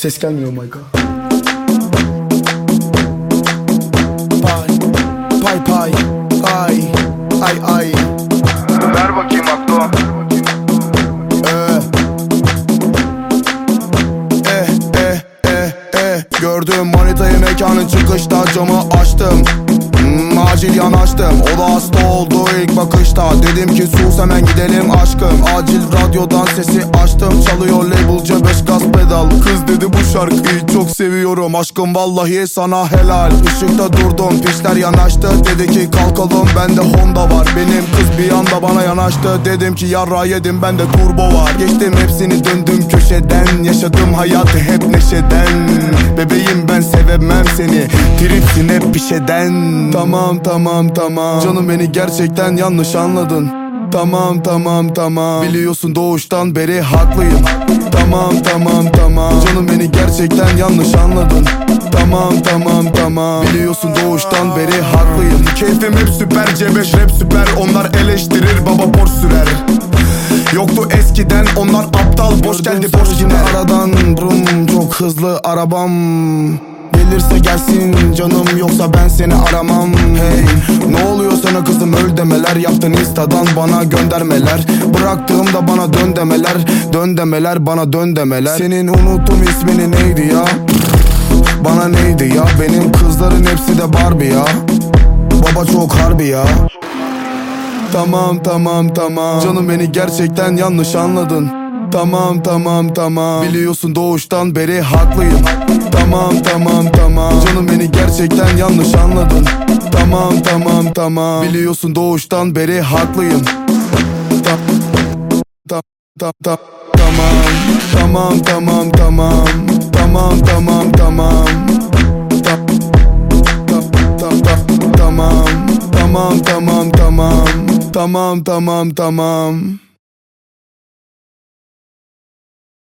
Ses gelmiyor Mayka. Pay, pay pay, ay, ay ay. Ver bakayım aklı Eh. Eh eh eh Gördüm. Manitayı mekanın çıkışta camı açtım. Hmm, acil yanaştım. O da hasta oldu ilk bakışta. Dedim ki sus hemen gidelim aşkım. Acil radyodan sesi açtım. Çalıyor labelca 5 gaz pedal Kız dedi bu şarkıyı çok seviyorum. Aşkım vallahi sana helal. Işıkta durdum pişler yanaştı. Dedi ki kalkalım bende Honda var. Benim kız bir anda bana yanaştı. Dedim ki yarra yedim bende turbo var. Geçtim hepsini döndüm köşeden. Yaşadım hayatı hep neşeden. Bebeğim ben sevemem seni. Tripsin hep bir şeyden Tamam tamam tamam. Canım beni gerçekten yanlış anladın. Tamam tamam tamam. Biliyorsun doğuştan beri haklıyım. Tamam tamam Canım beni gerçekten yanlış anladın. Tamam tamam tamam. Biliyorsun doğuştan beri haklıyım. Keyfim hep süper C5 rap süper. Onlar eleştirir baba boş sürer. Yoktu eskiden onlar aptal. Boş geldi boş yine aradan. Brum çok hızlı arabam Gelirse gelsin. Canım yoksa ben seni aramam. Hey ne oluyor sana kızım? Öl demeler Yaptın instadan bana göndermeler. Bıraktığımda bana dön demeler. Dön demeler bana dön demeler. Senin unuttum ismini neydi ya? Bana neydi ya? Benim kızların hepsi de Barbie ya. Baba çok harbi ya. Tamam tamam tamam. Canım beni gerçekten yanlış anladın Tamam tamam tamam. Biliyorsun doğuştan beri haklıyım. Tamam tamam tamam. Canım beni gerçekten yanlış anladın. Tamam tamam tamam. Biliyorsun doğuştan beri haklıyım. Ta ta ta ta Tamam. Tamam tamam tamam. Tamam tamam tamam. Ta ta ta ta Tamam. Tamam tamam tamam. Tamam tamam tamam